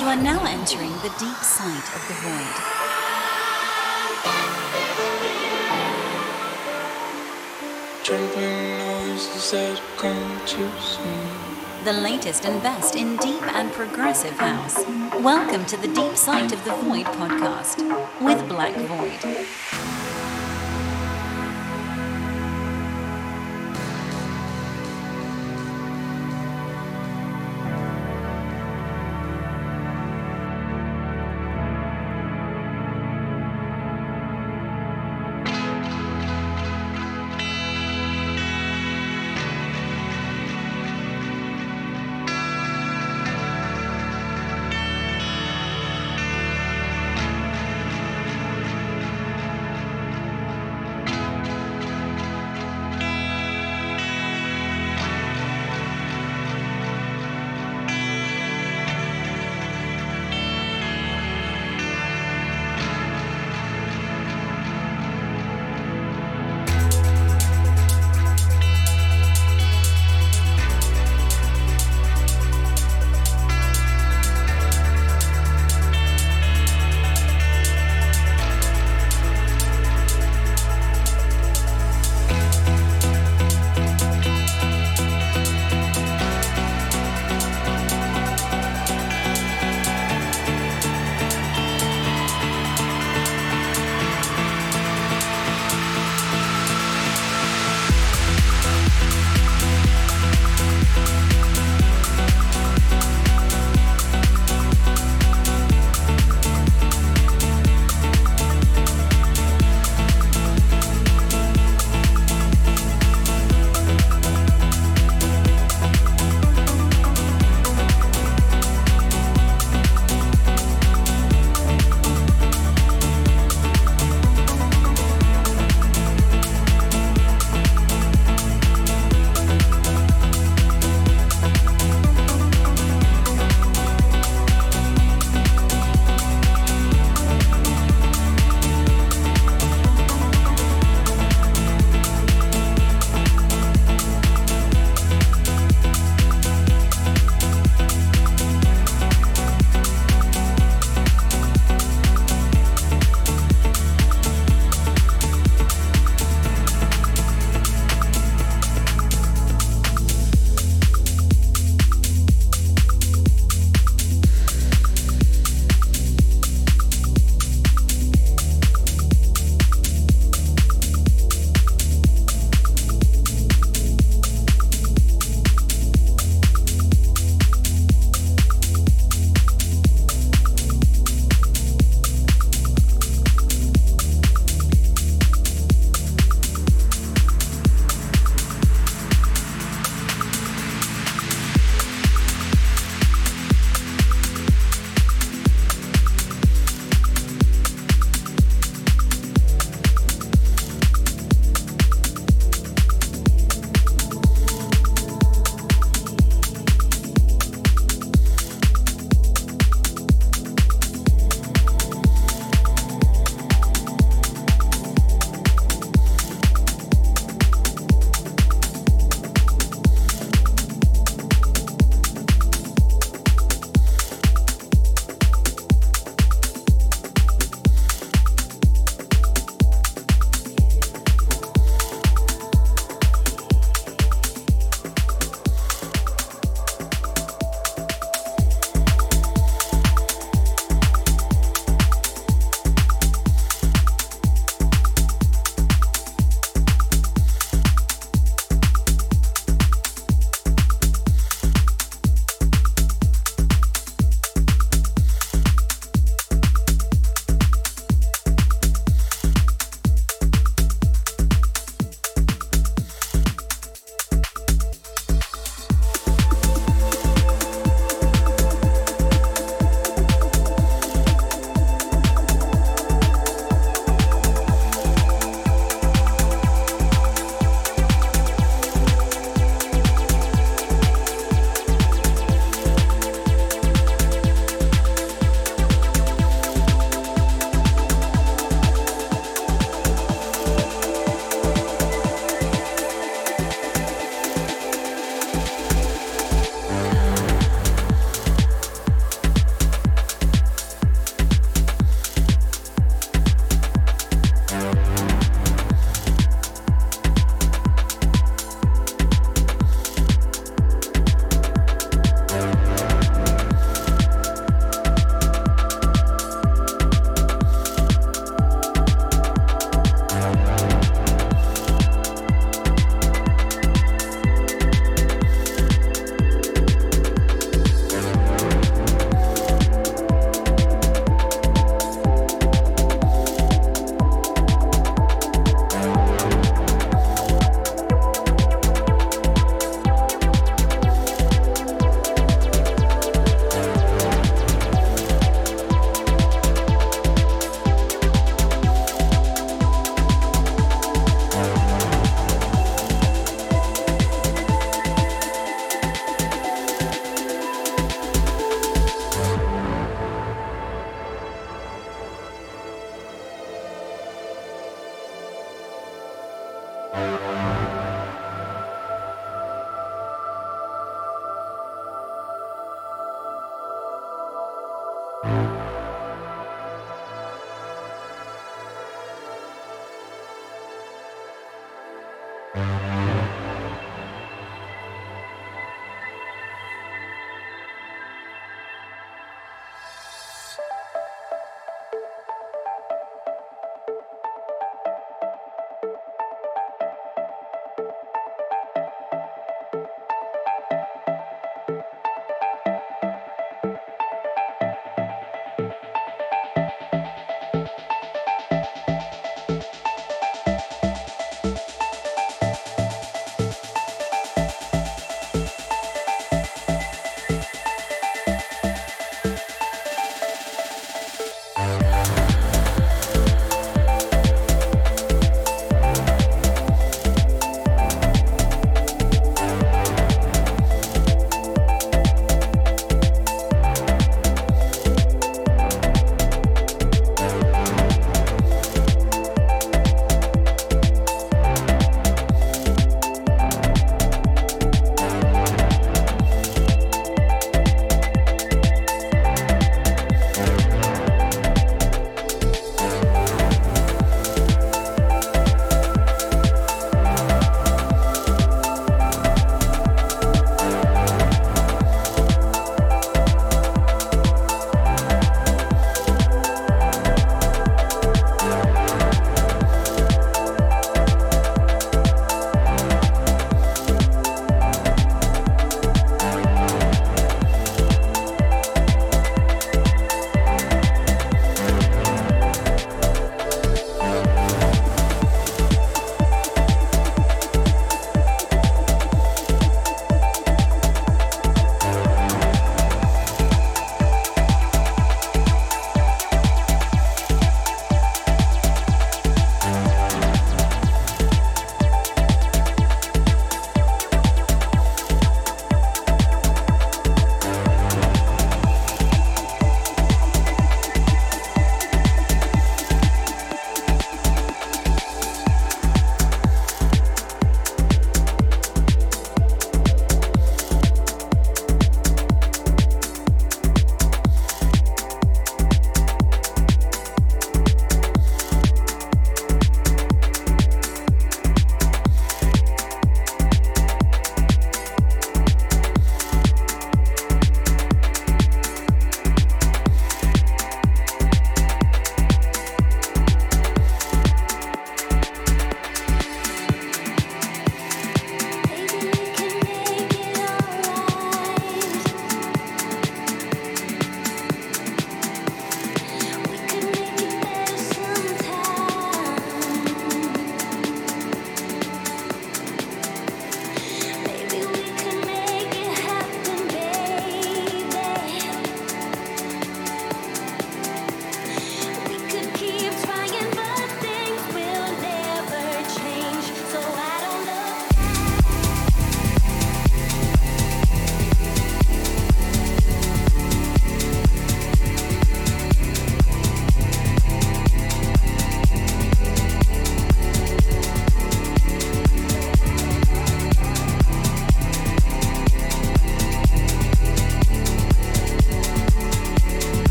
You are now entering the deep sight of the void. Trembling noises that come too soon. the latest and best in deep and progressive house. Welcome to the Deep Sight of the Void podcast with Black Void.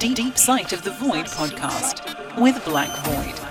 Deep, Deep Sight of the Void podcast with Black Void.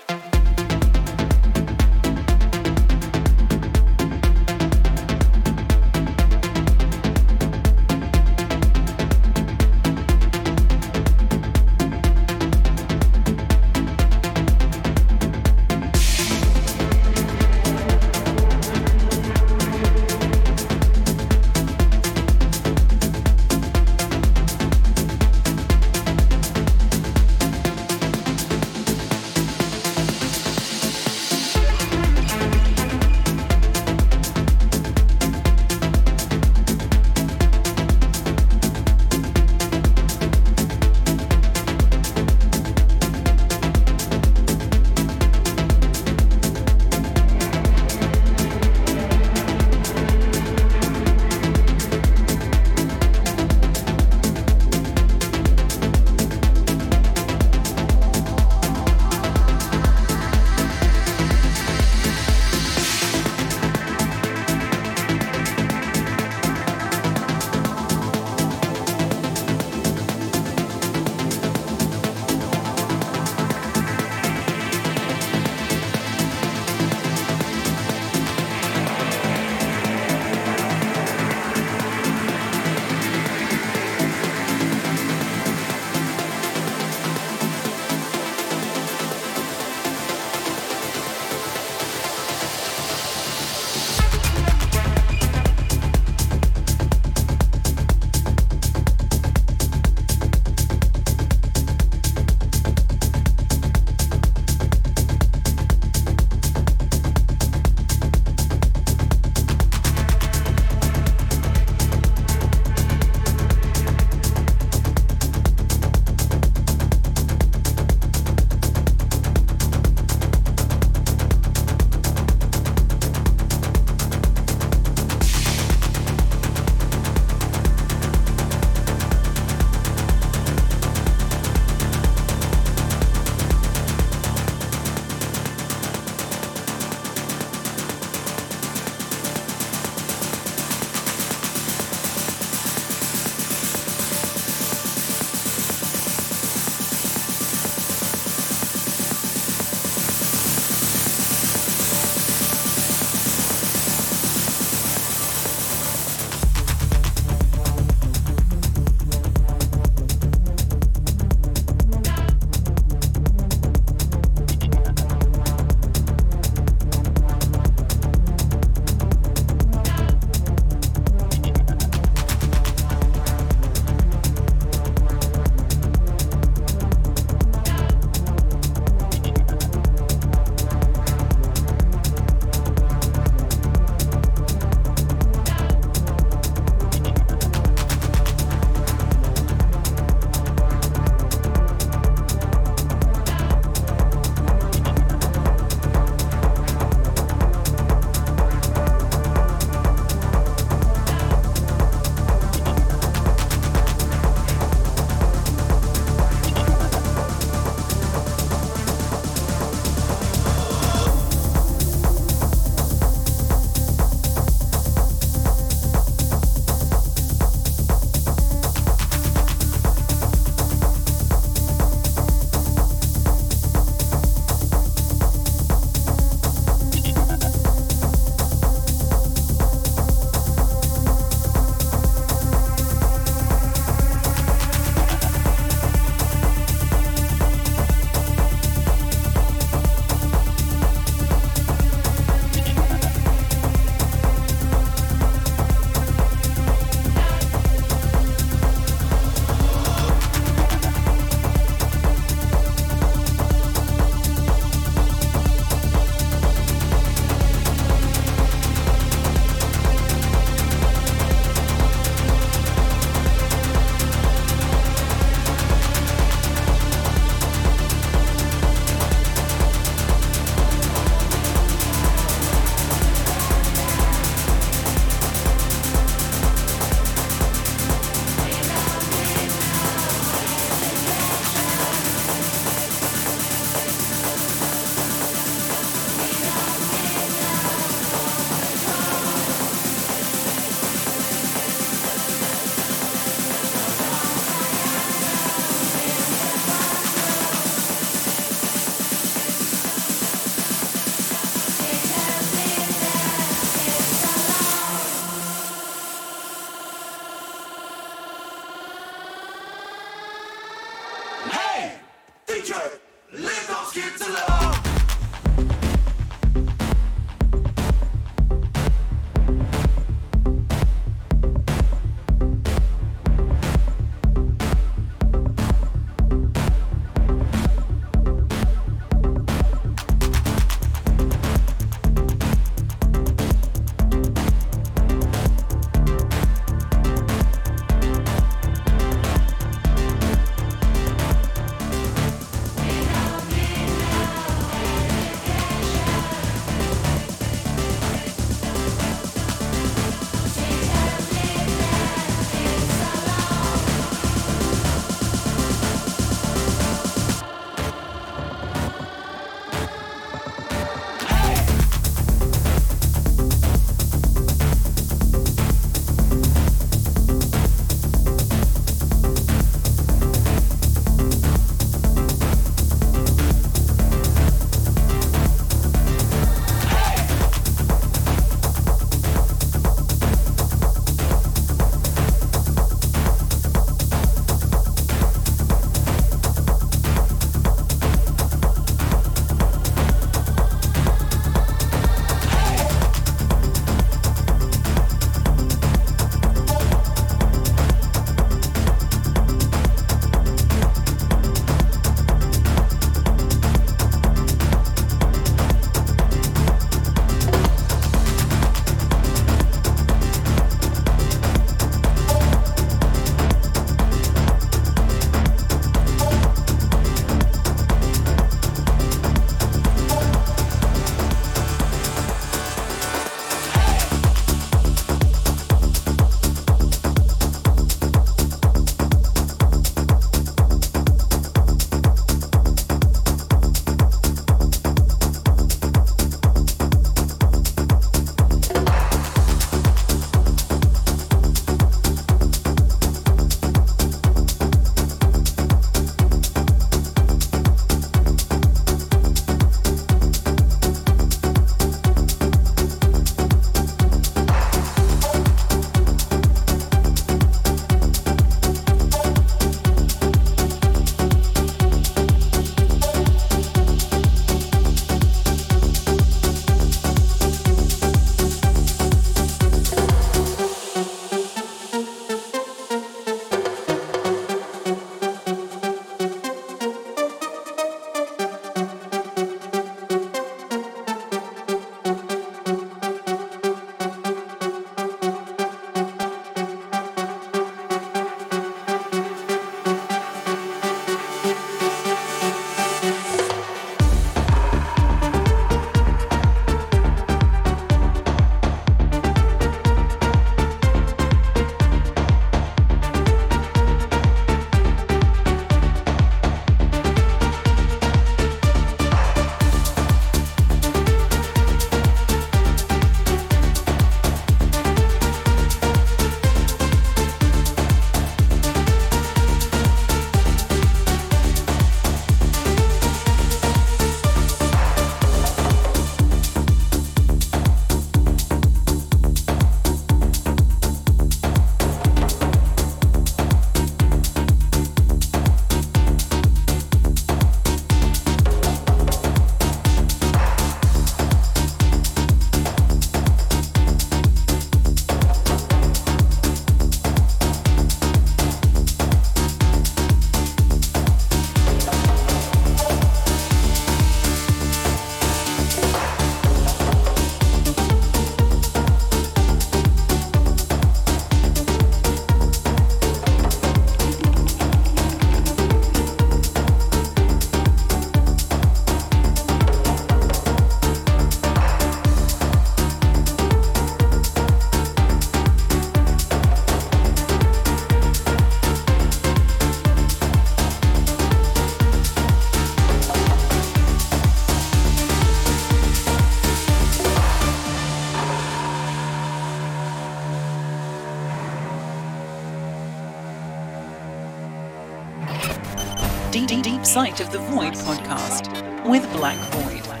Sight of the Void podcast with Black Void.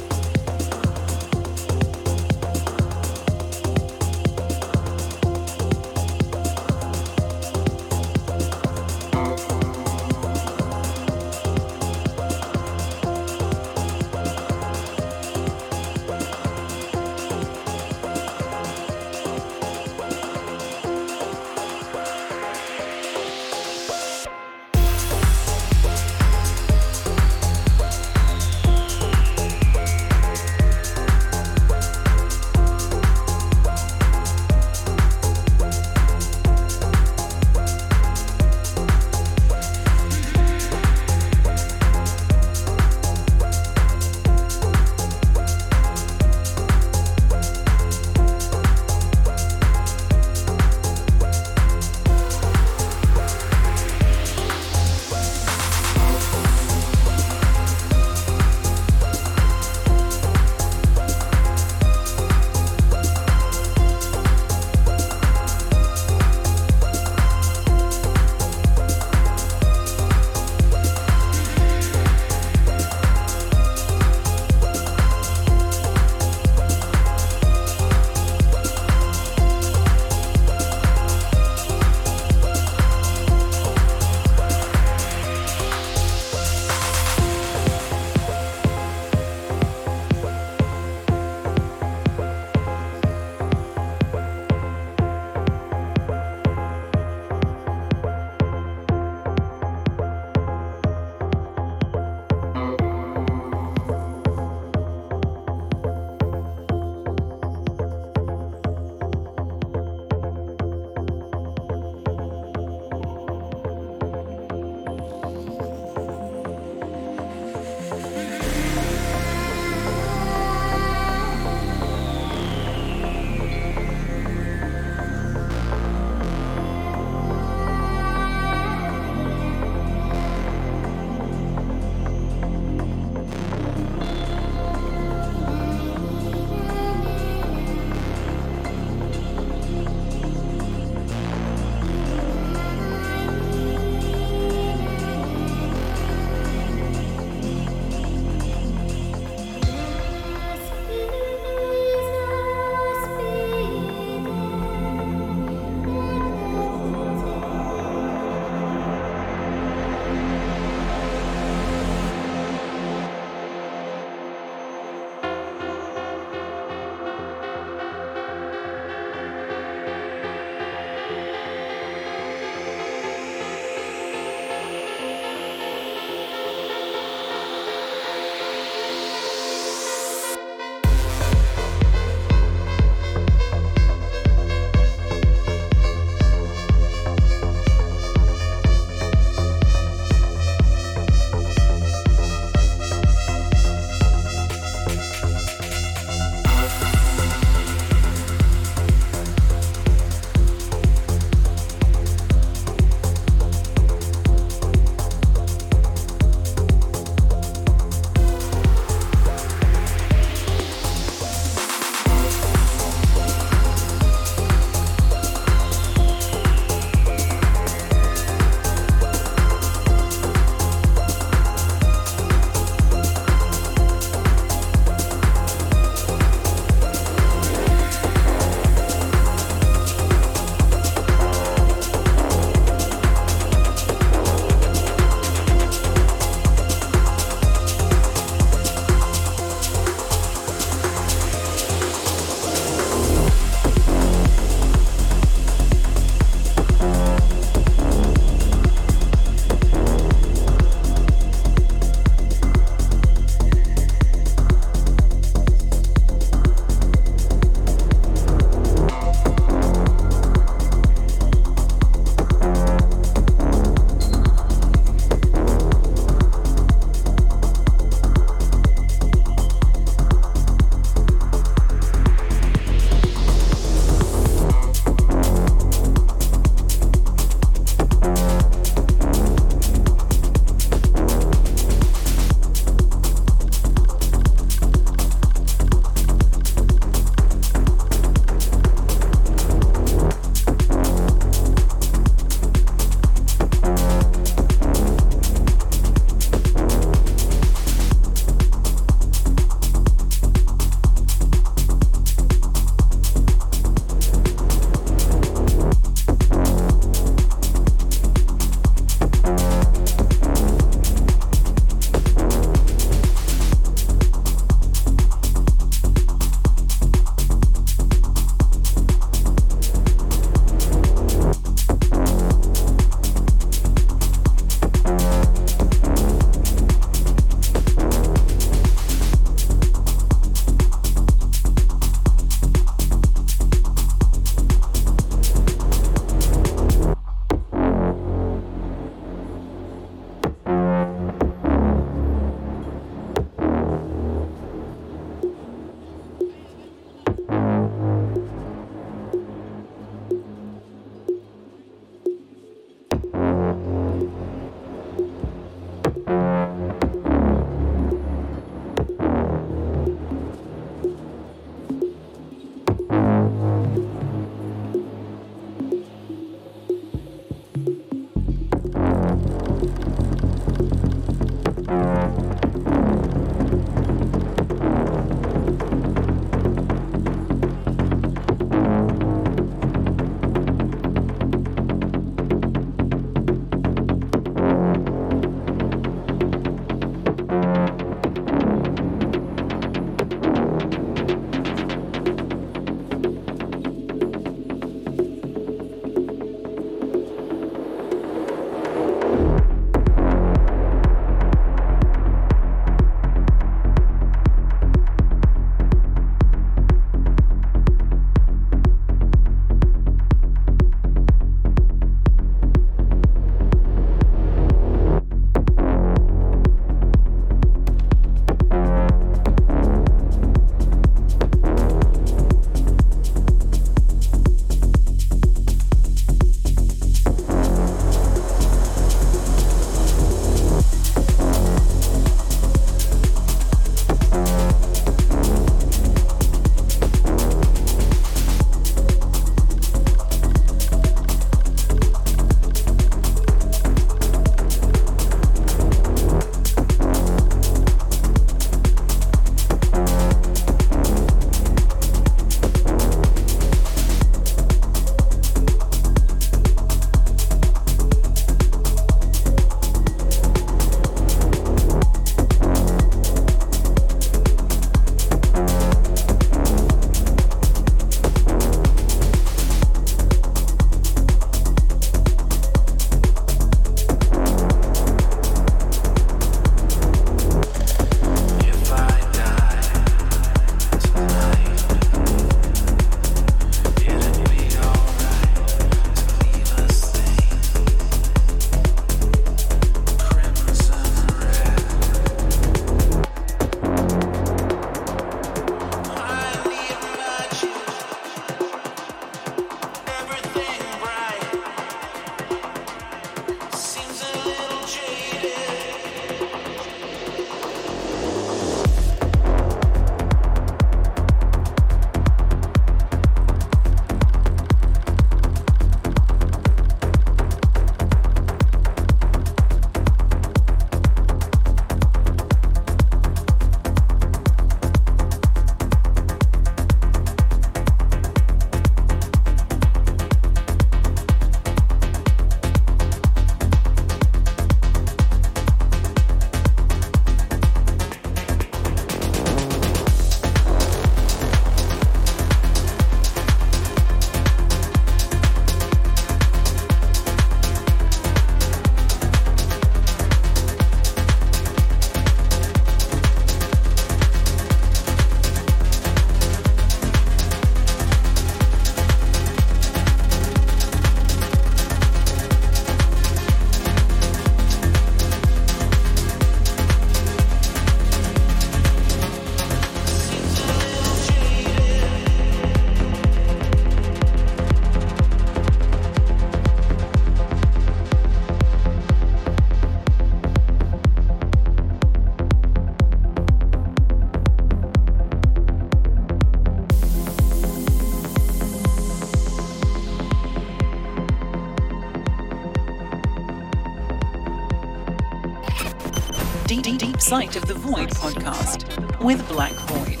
Side of the Void podcast with Black Void.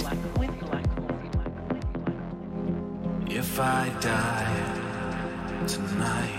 If I die tonight,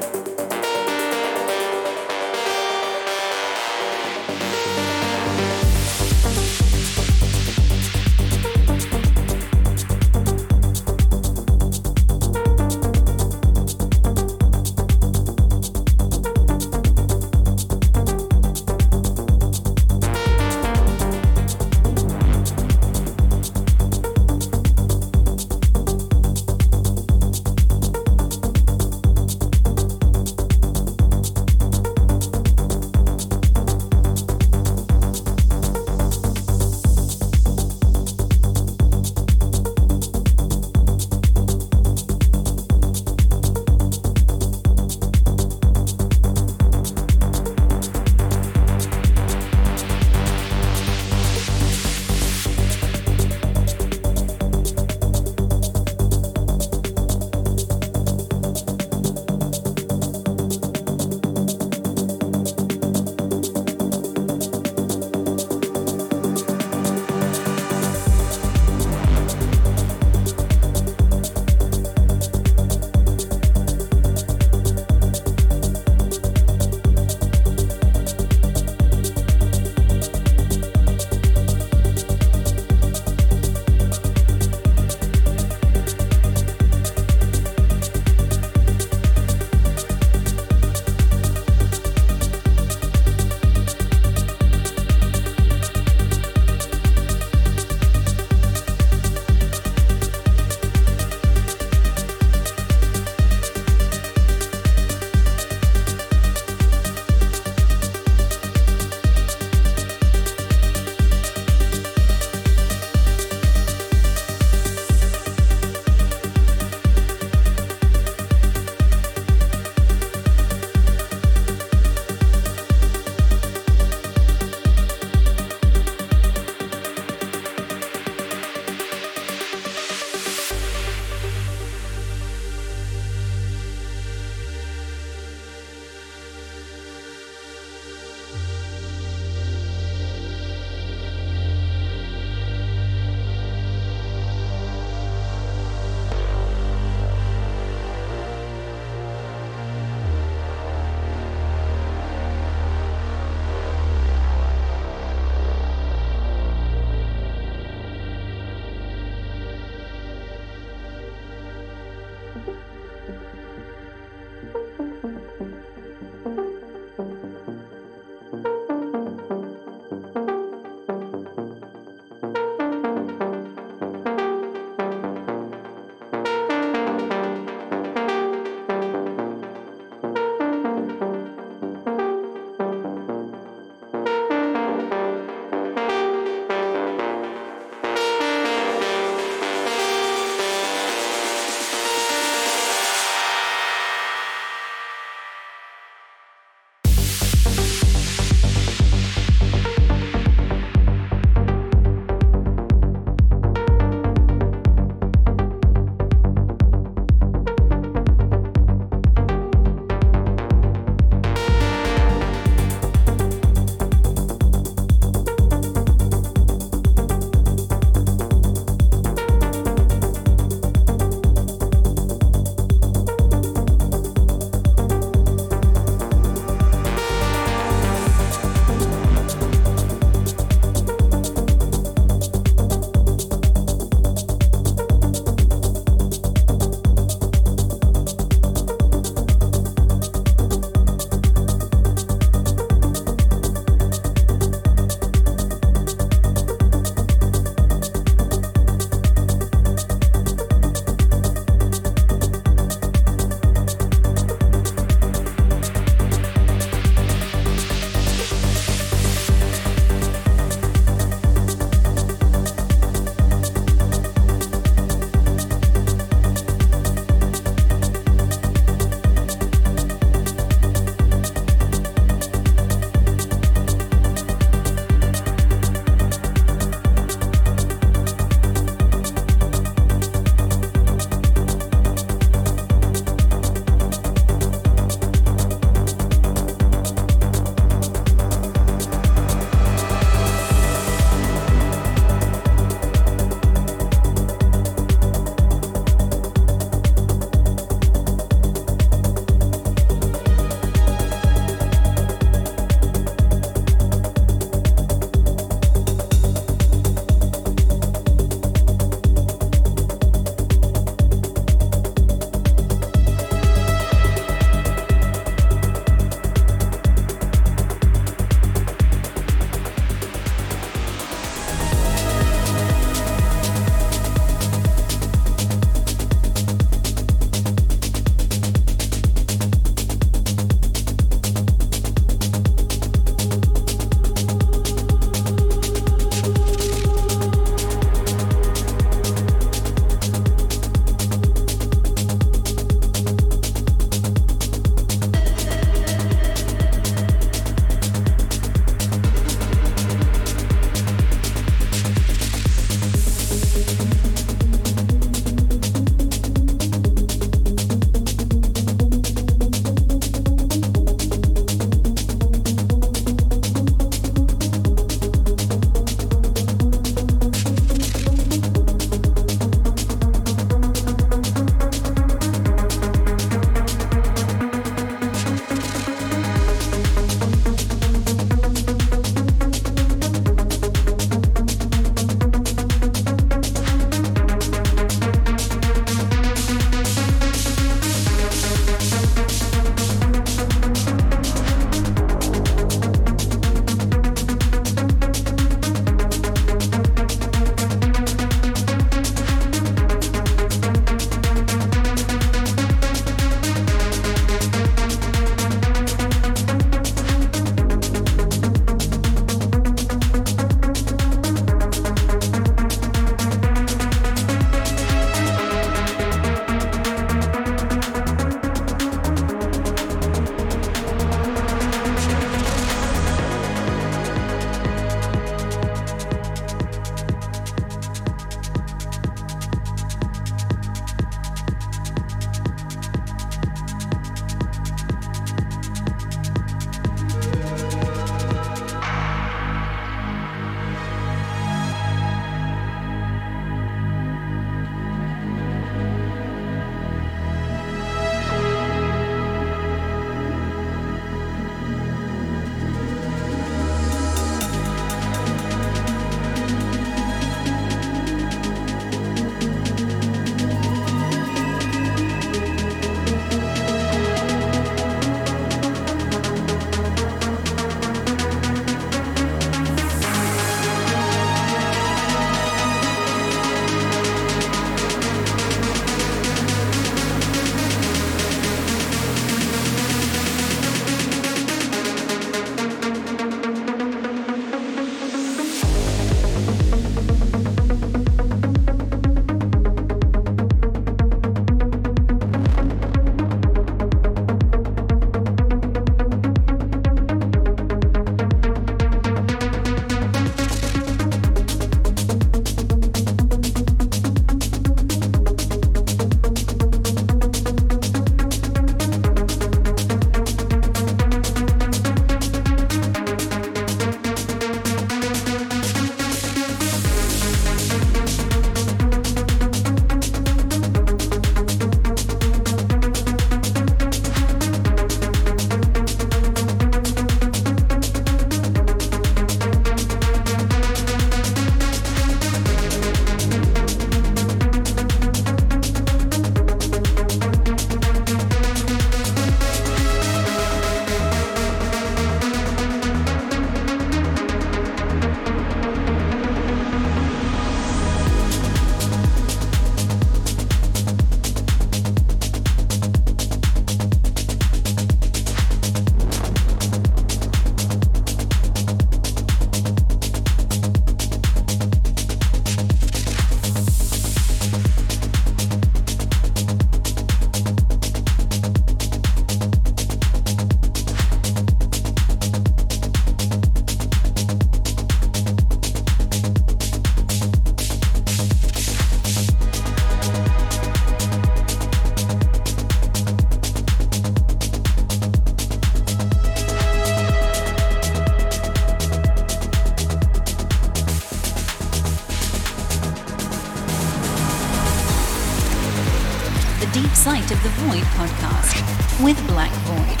of the Void podcast with Black Void.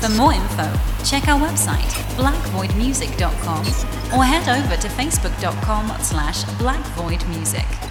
For more info, check our website, blackvoidmusic.com, or head over to facebook.com slash blackvoidmusic.